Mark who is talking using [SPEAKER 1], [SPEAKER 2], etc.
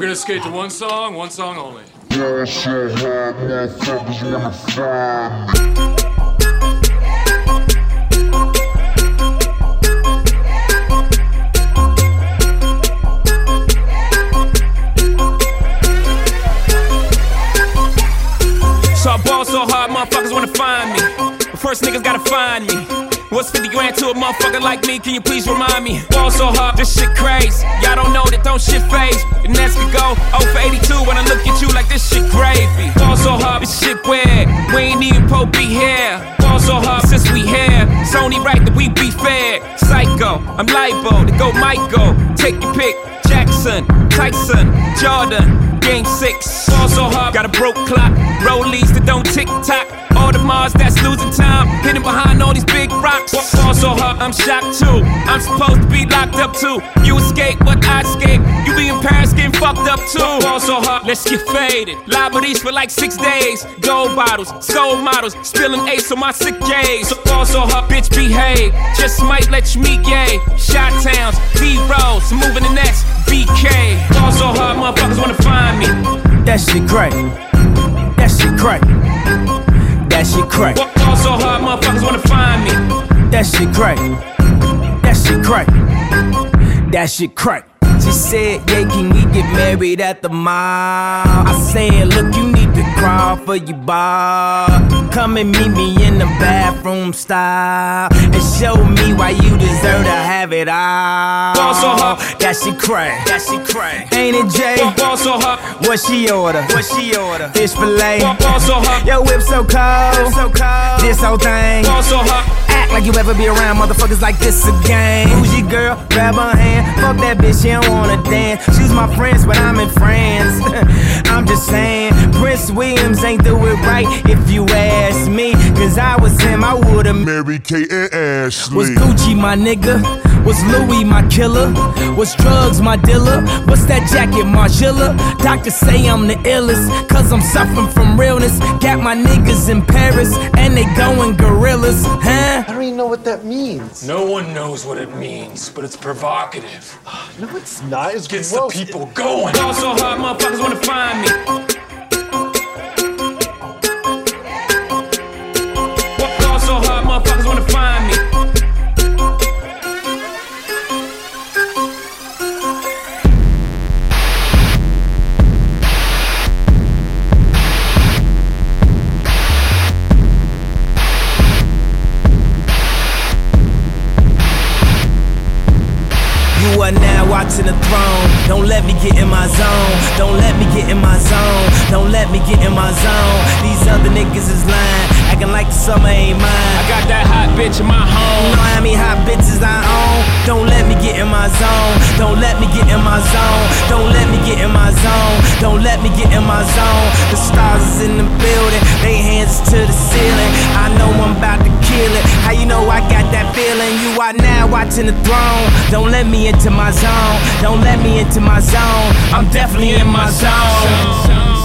[SPEAKER 1] We're gonna skate to one song, one song only.
[SPEAKER 2] So
[SPEAKER 3] I ball so hard, motherfuckers wanna find me. But first niggas gotta find me. What's 50 grand to a motherfucker like me? Can you please remind me? Ball so hard, this shit crazy. So hard since we here. It's only right that we be fair. Psycho, I'm libo to go Michael. Take your pick. Jackson, Tyson, Jordan, Game six. Ball so hard, got a broke clock. Rollies that don't tick tock. All the Mars that's losing time. Hidden behind all these big rocks. Ball so hard, I'm shocked too. I'm supposed to be locked up too. You escape, but I escape. You be in Paris getting fucked up too. Ball so hard, let's get faded. Liberties for like six days. Gold bottles, soul models. Spilling ace on my sick days. So ball so hard, bitch behave. Just might let you meet gay. Shot towns, B rolls, moving the next BK. Ball so hard, motherfuckers wanna find me.
[SPEAKER 4] That shit crack. That shit crack. Crack.
[SPEAKER 3] Ball so hard, motherfuckers wanna find me.
[SPEAKER 4] That shit crack. That shit crack. That shit crack. She said, Yeah, can we get married at the mall? I said, Look, you need to crawl for your bar. Come and meet me in the bathroom style and show me why you deserve to have it all.
[SPEAKER 3] Ball so hard.
[SPEAKER 4] That shit crack.
[SPEAKER 3] That shit crack.
[SPEAKER 4] Ain't it, Jay?
[SPEAKER 3] Ball so hard.
[SPEAKER 4] What she order?
[SPEAKER 3] What she order?
[SPEAKER 4] Fish fillet.
[SPEAKER 3] Ball so hot,
[SPEAKER 4] Yo, whip so cold.
[SPEAKER 3] so cold.
[SPEAKER 4] This whole thing.
[SPEAKER 3] Ball so hard.
[SPEAKER 4] Act like you ever be around motherfuckers like this again. Who's your girl? Grab her hand. Fuck that bitch, she don't wanna dance. She's my friends, but I'm in France. I'm just saying, Prince Williams ain't do it right if you ask me. Cause I was him, I would've
[SPEAKER 2] Mary Kate and Ashley.
[SPEAKER 4] was Gucci my nigga? Was Louis my killer? Was drugs my dealer? What's that jacket, Margilla? Doctors say I'm the illest, cause I'm suffering from realness. Got my niggas in Paris, and they going gorillas, huh?
[SPEAKER 5] I don't even know what that means.
[SPEAKER 1] No one knows what it means, but it's provocative.
[SPEAKER 5] No, it's not. It's
[SPEAKER 1] Gets
[SPEAKER 5] gross.
[SPEAKER 1] the people going.
[SPEAKER 3] Ball so hard, motherfuckers wanna find me.
[SPEAKER 4] Watching the throne. Don't let me get in my zone. Don't let me get in my zone. Don't let me get in my zone. These other niggas is lying, acting like the summer ain't mine.
[SPEAKER 3] I got that hot bitch in my home.
[SPEAKER 4] You know how many hot bitches I own? Don't let me get in my zone. Don't let me get in my zone. Don't let me get in my zone. Don't let me get in my zone. The stars is in the building. They hands watching the throne. Don't let me into my zone. Don't let me into my zone. I'm definitely in my zone.